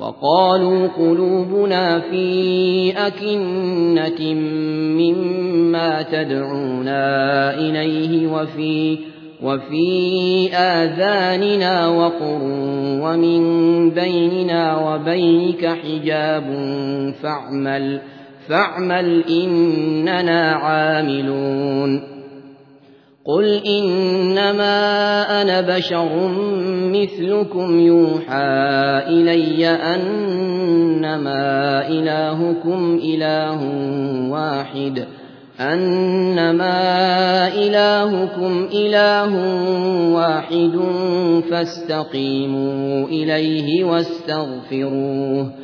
وقالوا قلوبنا في أكنة مما تدعونا إليه وفي وفي آذاننا وقر ومن بيننا وبينك حجاب فاعمل فاعمل إننا عاملون قل إنما أنا بشر مثلكم يوحى إلي أنما إلهكم إله واحد أنما إلهكم إله واحد فاستقيموا إليه واستغفروه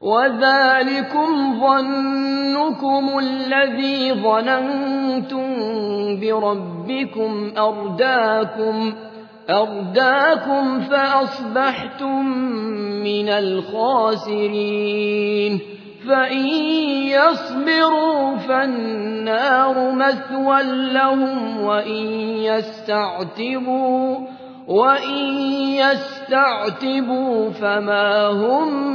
وذلكم ظنكم الذي ظننتم بربكم أرداكم أرداكم فأصبحتم من الخاسرين فإن يصبروا فالنار مثوى لهم وإن يستعتبوا وإن يستعتبوا فما هم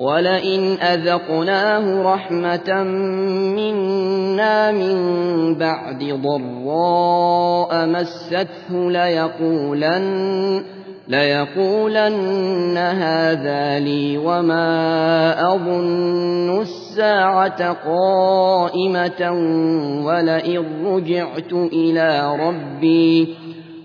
ولئن أذقناه رحمة منا من بعد ضراء مسته ليقولن ليقولن هذا لي وما أظن الساعة قائمة ولئن رجعت إلى ربي